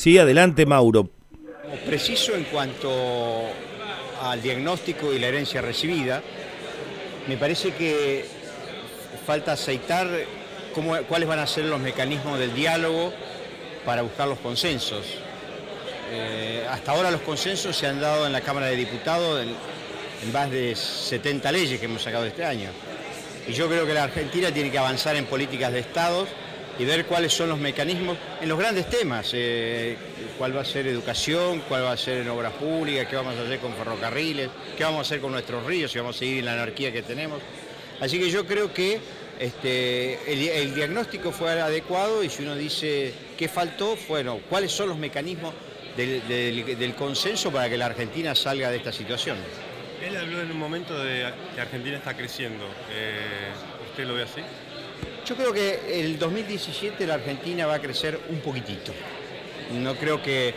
Sí, adelante Mauro. Preciso en cuanto al diagnóstico y la herencia recibida, me parece que falta aceitar cuáles van a ser los mecanismos del diálogo para buscar los consensos. Eh, hasta ahora los consensos se han dado en la Cámara de Diputados en, en más de 70 leyes que hemos sacado este año. Y yo creo que la Argentina tiene que avanzar en políticas de Estados y ver cuáles son los mecanismos en los grandes temas, eh, cuál va a ser educación, cuál va a ser en obras públicas, qué vamos a hacer con ferrocarriles, qué vamos a hacer con nuestros ríos, si vamos a seguir en la anarquía que tenemos. Así que yo creo que este, el, diagnóstico fue adecuado y si uno dice qué faltó, bueno, cuáles son los mecanismos del, consenso para que la Argentina salga de esta situación. Él habló en un momento de que Argentina está creciendo. Eh, ¿Usted lo ve así? Yo creo que el 2017 la Argentina va a crecer un poquitito. No creo que,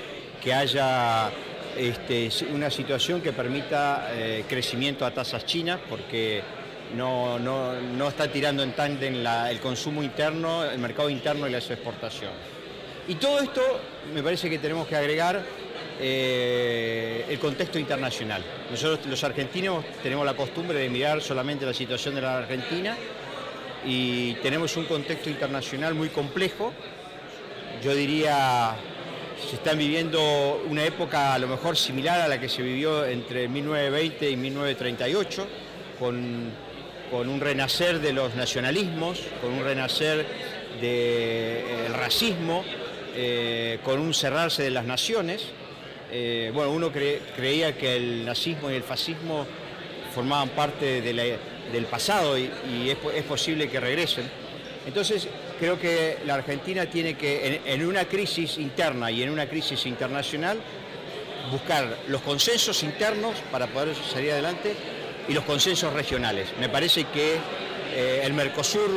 haya este, una situación que permita eh, crecimiento a tasas chinas, porque no, está tirando en tándem el consumo interno, el mercado interno y las exportaciones. Y todo esto me parece que tenemos que agregar eh, el contexto internacional. Nosotros los argentinos tenemos la costumbre de mirar solamente la situación de la Argentina y tenemos un contexto internacional muy complejo. Yo diría, se están viviendo una época a lo mejor similar a la que se vivió entre 1920 y 1938, con, con un renacer de los nacionalismos, con un renacer del racismo, eh, con un cerrarse de las naciones. Eh, bueno, uno creía que el nazismo y el fascismo formaban parte de la del pasado y, es, posible que regresen. Entonces, creo que la Argentina tiene que, en, una crisis interna y en una crisis internacional, buscar los consensos internos para poder salir adelante y los consensos regionales. Me parece que eh, el Mercosur,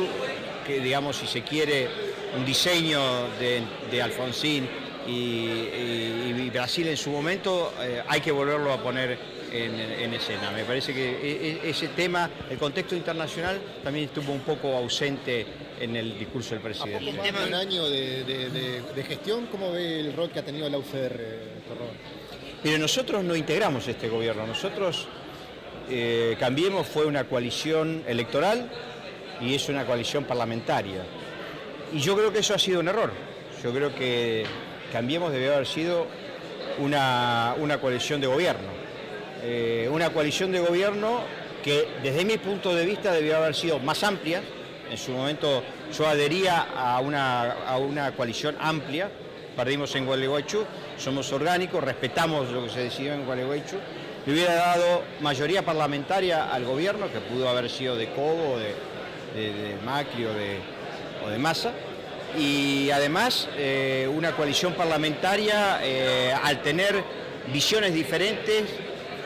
que digamos, si se quiere, un diseño de, Alfonsín y, Brasil en su momento, eh, hay que volverlo a poner en, escena. Me parece que e, e, ese tema, el contexto internacional, también estuvo un poco ausente en el discurso del presidente. un año de, gestión, ¿cómo ve el rol que ha tenido la UCR, Mire, nosotros no integramos este gobierno, nosotros eh, Cambiemos fue una coalición electoral y es una coalición parlamentaria. Y yo creo que eso ha sido un error. Yo creo que Cambiemos debió haber sido una, una coalición de gobierno. Eh, una coalición de gobierno que desde mi punto de vista debió haber sido más amplia. En su momento yo adhería a una, a una coalición amplia, perdimos en Gualeguaychú, somos orgánicos, respetamos lo que se decidió en Gualeguaychú, le hubiera dado mayoría parlamentaria al gobierno, que pudo haber sido de Cobo, de, Macri o de, o de Massa, y además eh, una coalición parlamentaria eh, al tener visiones diferentes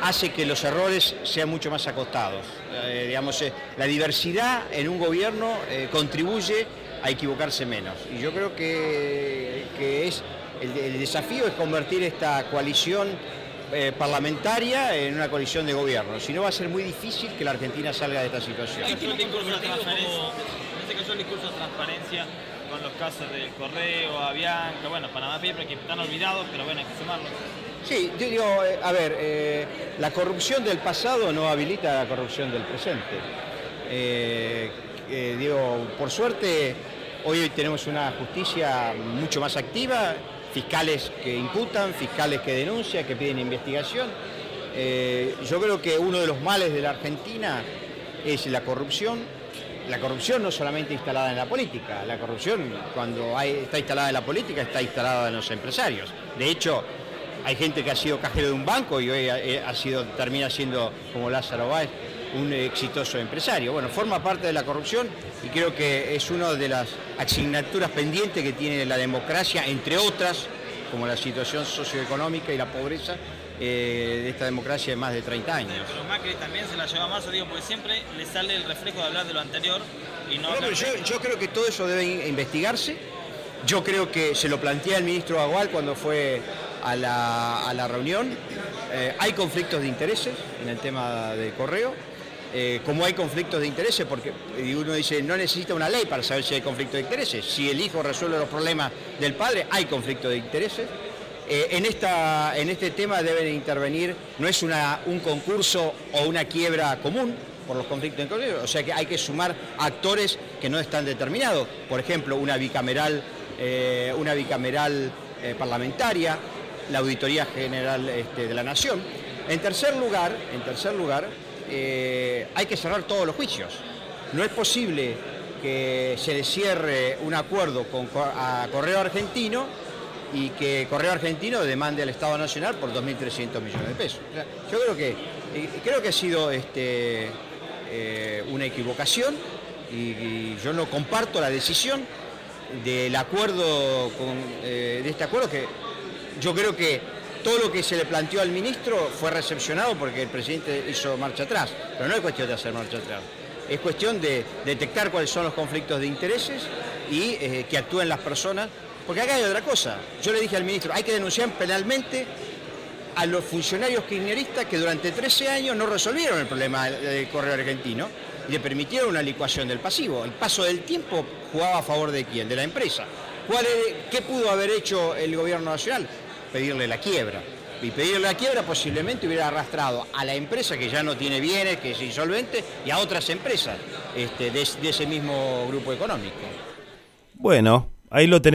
hace que los errores sean mucho más acostados. Eh, digamos, eh, la diversidad en un gobierno eh, contribuye a equivocarse menos. Y yo creo que, es el, desafío es convertir esta coalición parlamentaria en una coalición de gobierno. Si no va a ser muy difícil que la Argentina salga de esta situación. En este caso el discurso de transparencia con los casos del Correo, Avianca, bueno, Panamá Paper que están olvidados, pero bueno, hay que sumarlos. Sí, yo digo, eh, a ver, eh, la corrupción del pasado no habilita la corrupción del presente. Eh, digo, por suerte, hoy tenemos una justicia mucho más activa, fiscales que imputan, fiscales que denuncian, que piden investigación. yo creo que uno de los males de la Argentina es la corrupción. La corrupción no solamente instalada en la política, la corrupción cuando está instalada en la política está instalada en los empresarios. De hecho, hay gente que ha sido cajero de un banco y hoy ha, sido, termina siendo, como Lázaro Báez, un exitoso empresario. Bueno, forma parte de la corrupción y creo que es una de las asignaturas pendientes que tiene la democracia, entre otras, como la situación socioeconómica y la pobreza eh, de esta democracia de más de 30 años. Pero Macri también se la lleva más, digo, porque siempre le sale el reflejo de hablar de lo anterior y no... yo, creo que todo eso debe investigarse. Yo creo que se lo plantea el ministro Agual cuando fue a la, reunión. Eh, hay conflictos de intereses en el tema del correo. Eh, como hay conflictos de intereses, porque uno dice, no necesita una ley para saber si hay conflictos de intereses. Si el hijo resuelve los problemas del padre, hay conflictos de intereses. eh, en, esta, en este tema deben intervenir, no es una, un concurso o una quiebra común por los conflictos en o sea que hay que sumar actores que no están determinados, por ejemplo, una bicameral, eh, una bicameral parlamentaria, la Auditoría General este, de la Nación. En tercer lugar, en tercer lugar hay que cerrar todos los juicios. No es posible que se le cierre un acuerdo con a Correo Argentino y que Correo Argentino demande al Estado Nacional por 2.300 millones de pesos. yo creo que, creo que ha sido este, eh, una equivocación y, yo no comparto la decisión del acuerdo, eh, de este acuerdo que yo creo que todo lo que se le planteó al ministro fue recepcionado porque el presidente hizo marcha atrás, pero no es cuestión de hacer marcha atrás, es cuestión de detectar cuáles son los conflictos de intereses y eh, que actúen las personas porque acá hay otra cosa. Yo le dije al ministro, hay que denunciar penalmente a los funcionarios kirchneristas que durante 13 años no resolvieron el problema del correo argentino y le permitieron una licuación del pasivo. El paso del tiempo jugaba a favor de quién? De la empresa. ¿Qué pudo haber hecho el gobierno nacional? Pedirle la quiebra. Y pedirle la quiebra posiblemente hubiera arrastrado a la empresa que ya no tiene bienes, que es insolvente, y a otras empresas este, de, de ese mismo grupo económico. Bueno, ahí lo tenemos.